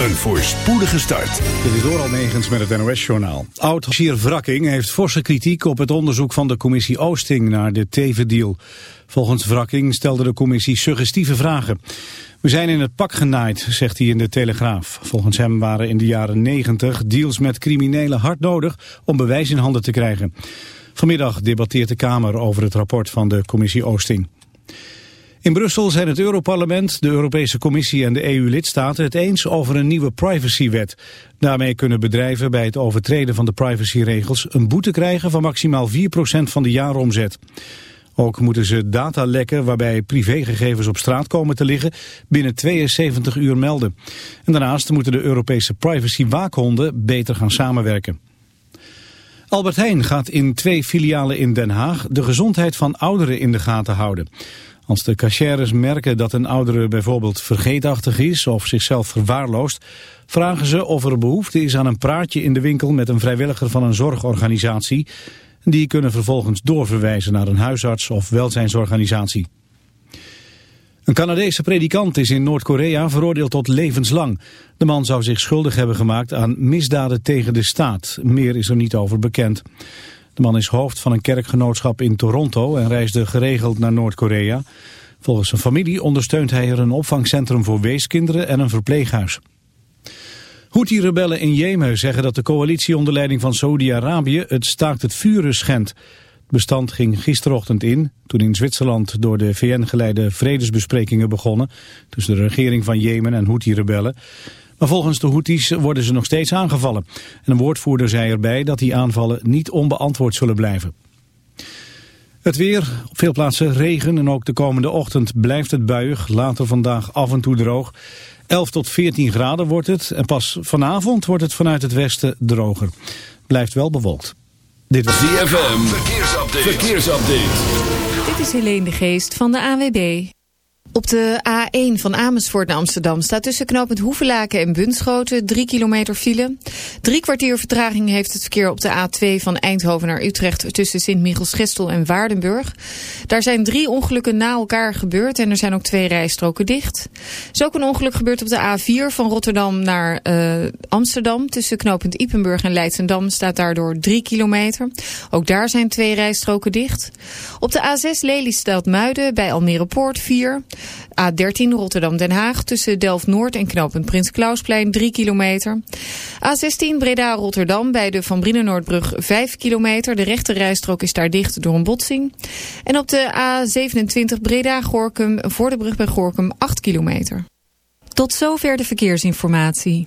Een voorspoedige start. Dit is door Almegens met het NOS-journaal. Oud-Sier Wrakking heeft forse kritiek op het onderzoek van de commissie Oosting naar de Teven-deal. Volgens Wrakking stelde de commissie suggestieve vragen. We zijn in het pak genaaid, zegt hij in de Telegraaf. Volgens hem waren in de jaren 90 deals met criminelen hard nodig om bewijs in handen te krijgen. Vanmiddag debatteert de Kamer over het rapport van de commissie Oosting. In Brussel zijn het Europarlement, de Europese Commissie en de EU-lidstaten het eens over een nieuwe privacywet. Daarmee kunnen bedrijven bij het overtreden van de privacyregels een boete krijgen van maximaal 4% van de jaaromzet. Ook moeten ze data lekken waarbij privégegevens op straat komen te liggen binnen 72 uur melden. En daarnaast moeten de Europese privacy-waakhonden beter gaan samenwerken. Albert Heijn gaat in twee filialen in Den Haag de gezondheid van ouderen in de gaten houden. Als de cachères merken dat een oudere bijvoorbeeld vergeetachtig is of zichzelf verwaarloost, vragen ze of er behoefte is aan een praatje in de winkel met een vrijwilliger van een zorgorganisatie. Die kunnen vervolgens doorverwijzen naar een huisarts of welzijnsorganisatie. Een Canadese predikant is in Noord-Korea veroordeeld tot levenslang. De man zou zich schuldig hebben gemaakt aan misdaden tegen de staat. Meer is er niet over bekend. De man is hoofd van een kerkgenootschap in Toronto en reisde geregeld naar Noord-Korea. Volgens zijn familie ondersteunt hij er een opvangcentrum voor weeskinderen en een verpleeghuis. Houthi-rebellen in Jemen zeggen dat de coalitie onder leiding van Saoedi-Arabië het staakt het vuren schendt. Het bestand ging gisterochtend in, toen in Zwitserland door de VN geleide vredesbesprekingen begonnen tussen de regering van Jemen en Houthi-rebellen. Maar volgens de Houthis worden ze nog steeds aangevallen. En een woordvoerder zei erbij dat die aanvallen niet onbeantwoord zullen blijven. Het weer, op veel plaatsen regen en ook de komende ochtend blijft het buiig. Later vandaag af en toe droog. 11 tot 14 graden wordt het en pas vanavond wordt het vanuit het westen droger. Blijft wel bewolkt. Dit was DFM, verkeersupdate. verkeersupdate. Dit is Helene de Geest van de AWB. Op de A1 van Amersfoort naar Amsterdam staat tussen knooppunt Hoevelaken en Bunschoten 3 kilometer file. Drie kwartier vertraging heeft het verkeer op de A2 van Eindhoven naar Utrecht tussen Sint-Michels-Gestel en Waardenburg. Daar zijn drie ongelukken na elkaar gebeurd en er zijn ook twee rijstroken dicht. Is ook een ongeluk gebeurd op de A4 van Rotterdam naar uh, Amsterdam. Tussen knooppunt Ipenburg en Leidsendam staat daardoor 3 kilometer. Ook daar zijn twee rijstroken dicht. Op de A6 Lelystad-Muiden bij Almere Poort 4. A13 Rotterdam-Den Haag tussen Delft-Noord en knooppunt Prins Klausplein 3 kilometer. A16 Breda-Rotterdam bij de Van Brienenoordbrug 5 kilometer. De rechte rijstrook is daar dicht door een botsing. En op de A27 Breda-Gorkum voor de brug bij Gorkum 8 kilometer. Tot zover de verkeersinformatie.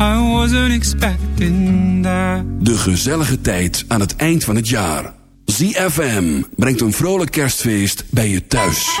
I wasn't expecting that. De gezellige tijd aan het eind van het jaar. ZFM brengt een vrolijk kerstfeest bij je thuis.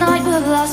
night will last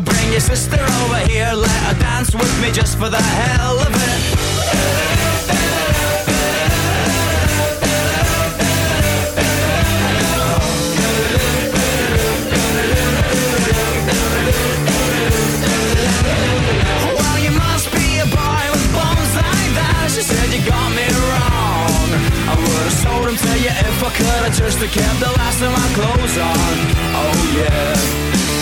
bring your sister over here. Let her dance with me just for the hell of it. said you got me wrong I would've to you if I could. I Just kept the last of my clothes on Oh yeah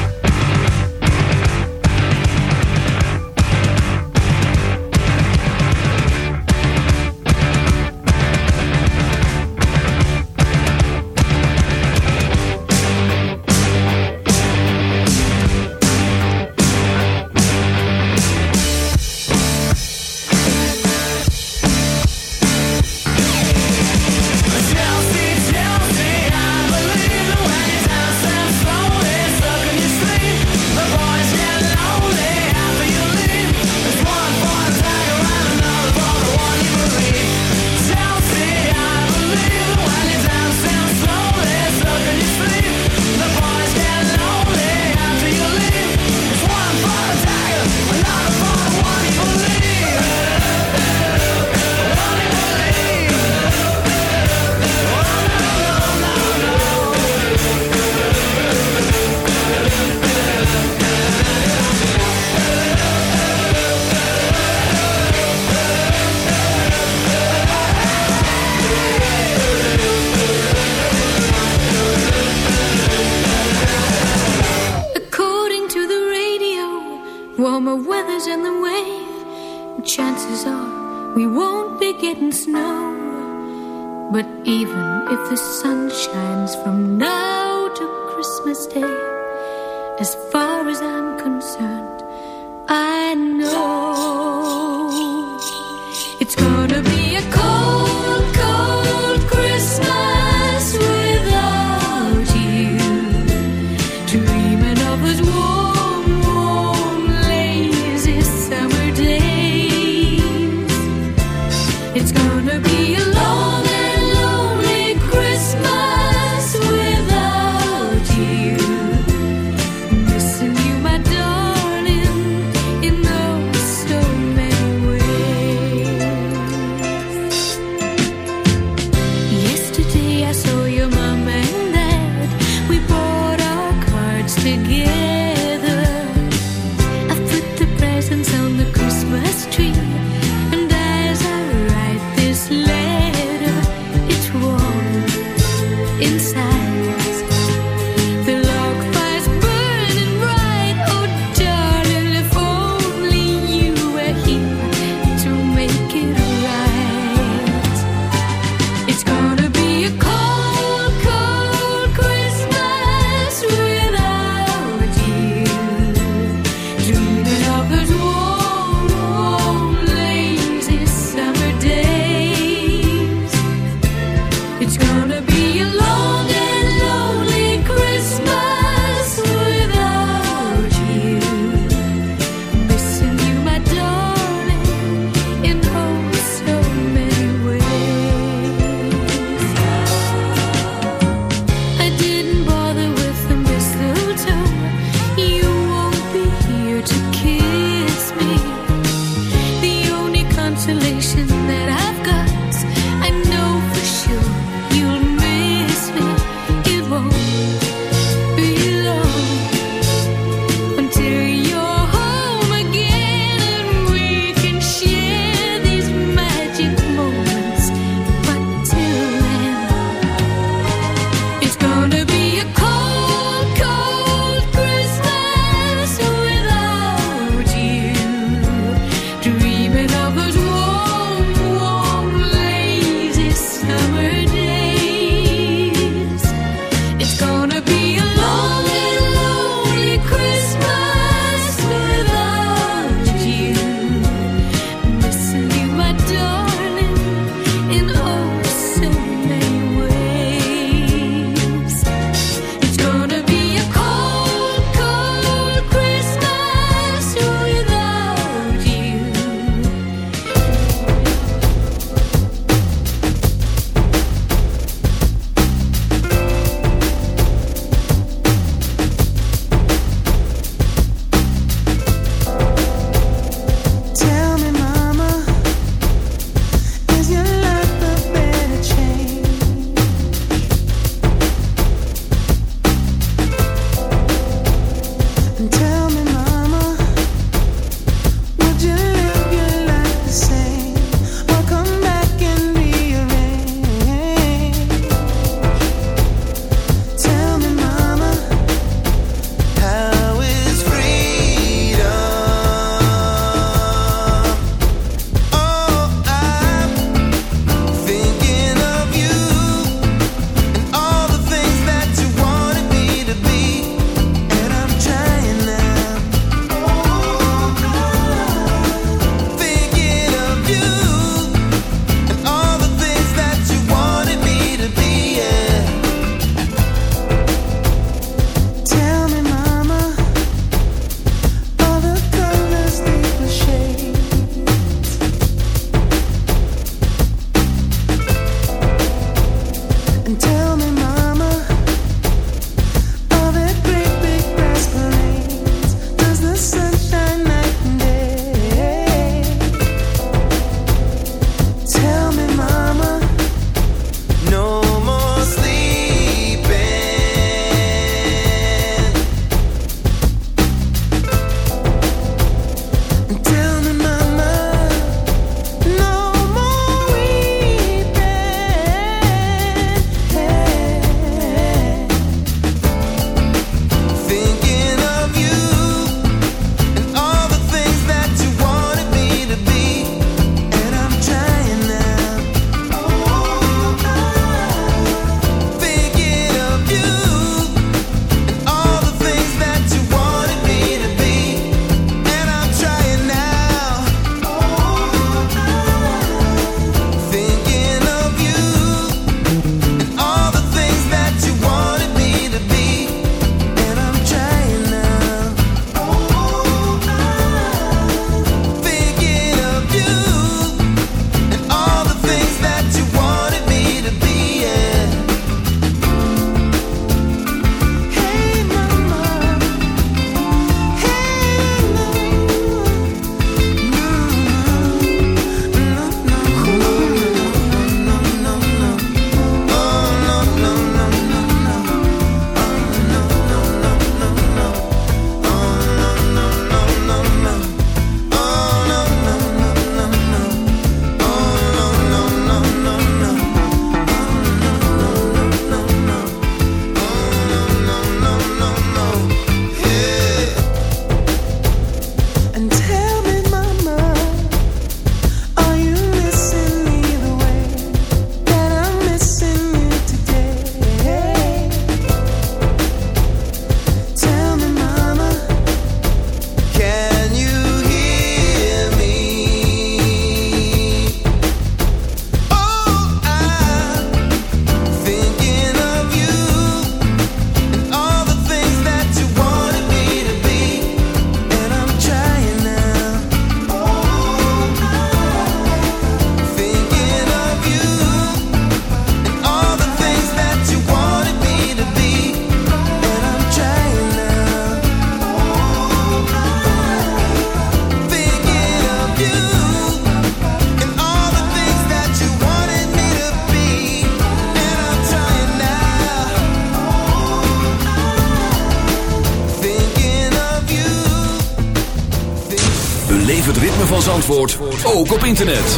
van Zandvoort ook op internet.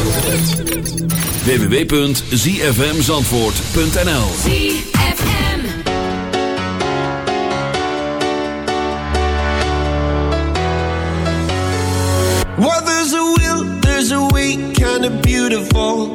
www.zfmzandvoort.nl ZFM Well, there's a will, there's a way, kind of beautiful.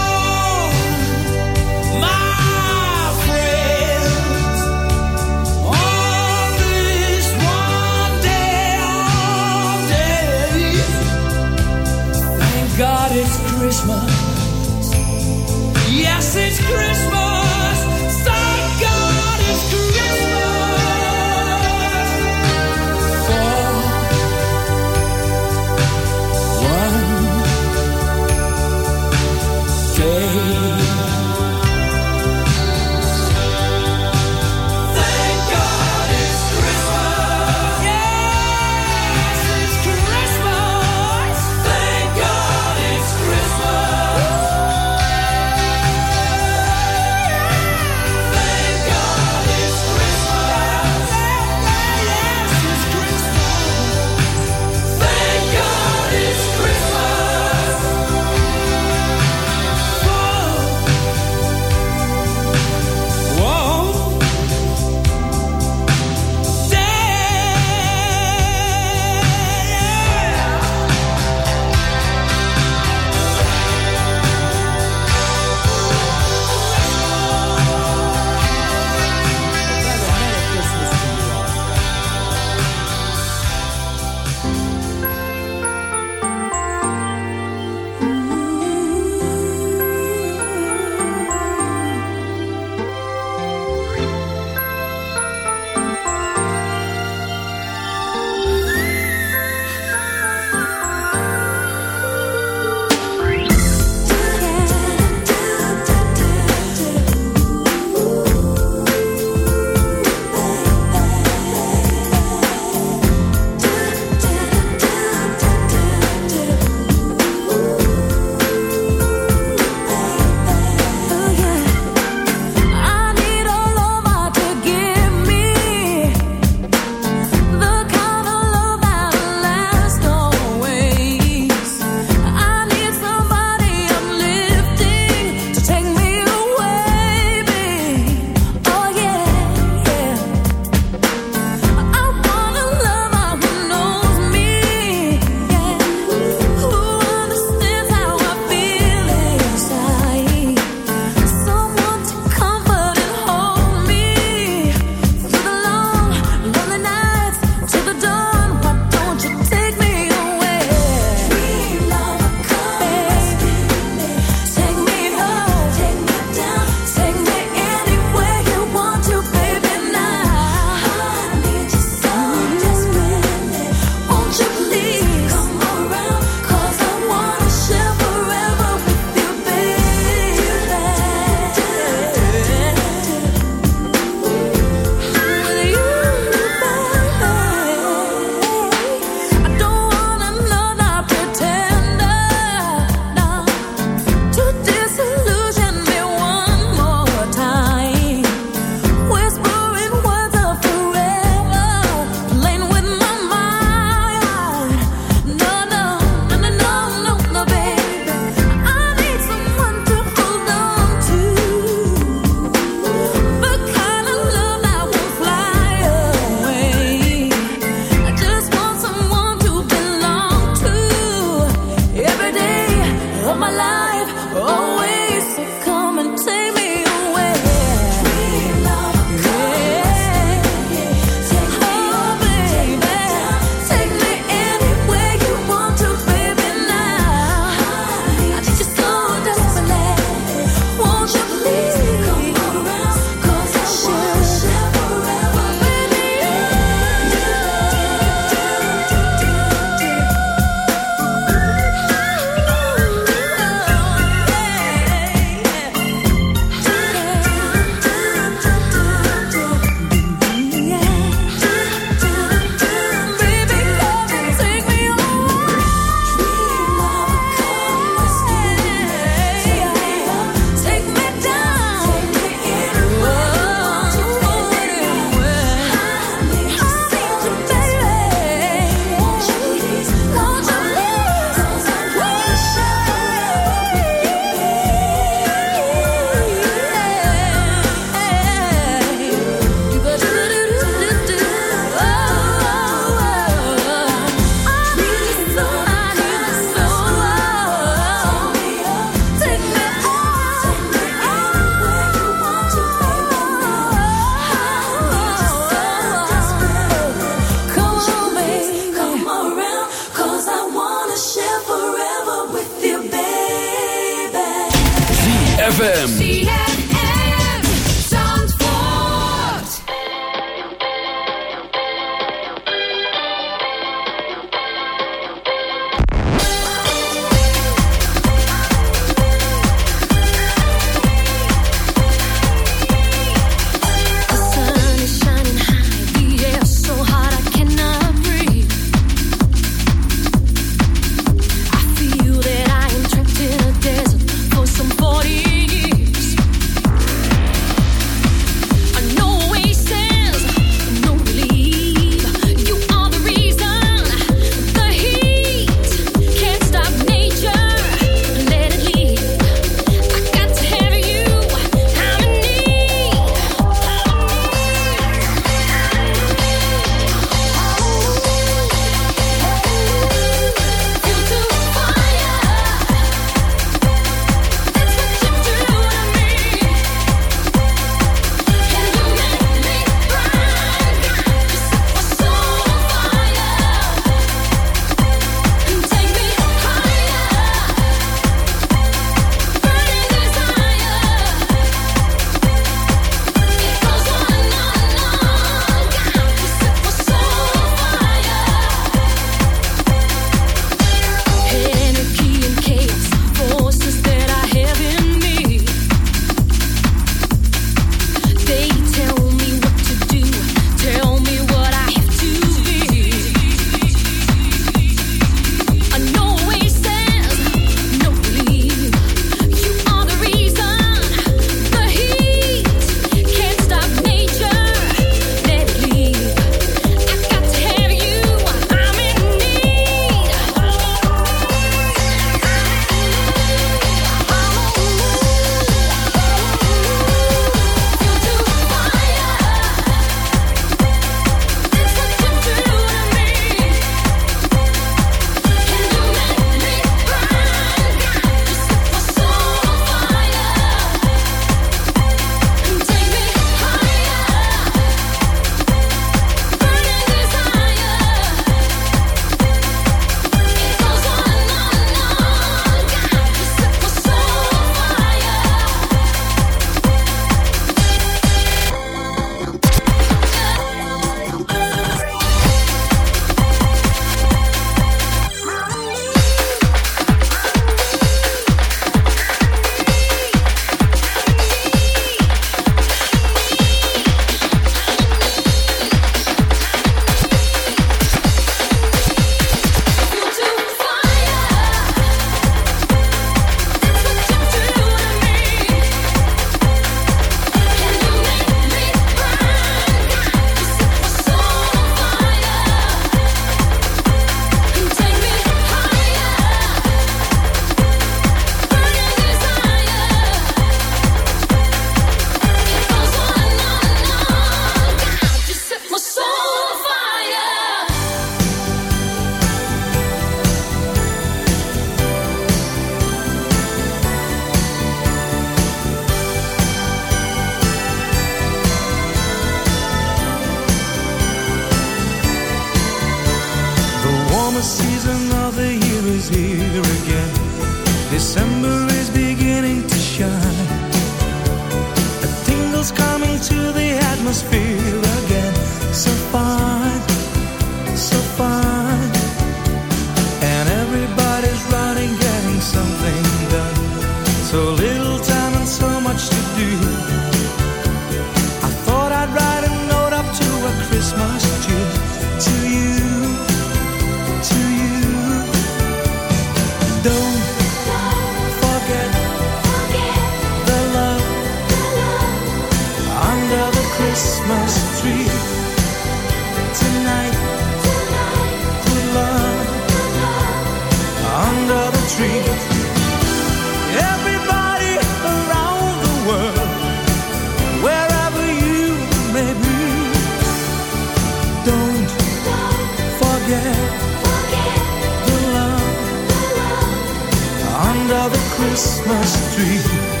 Christmas tree.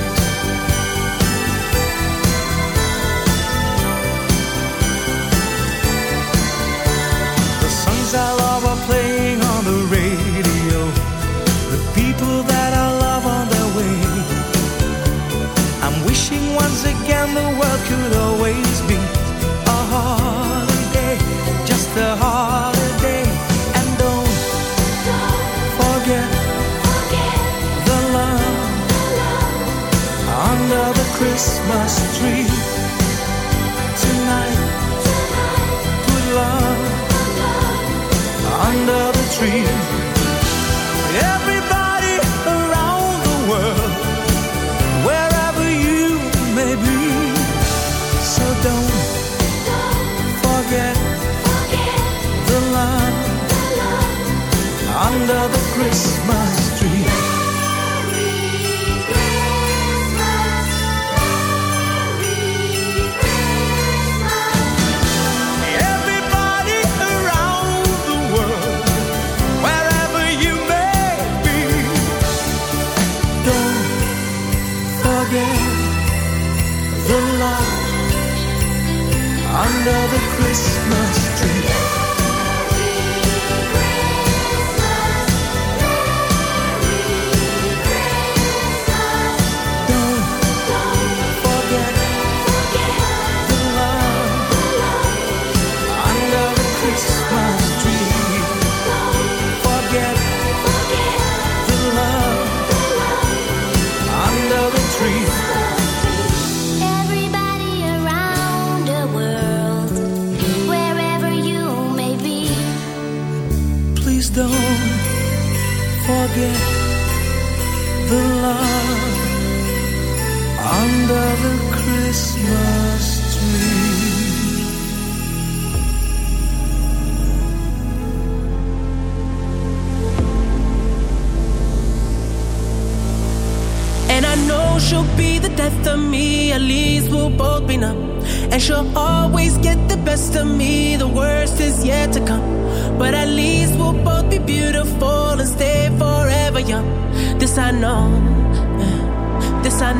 Christmas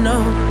know.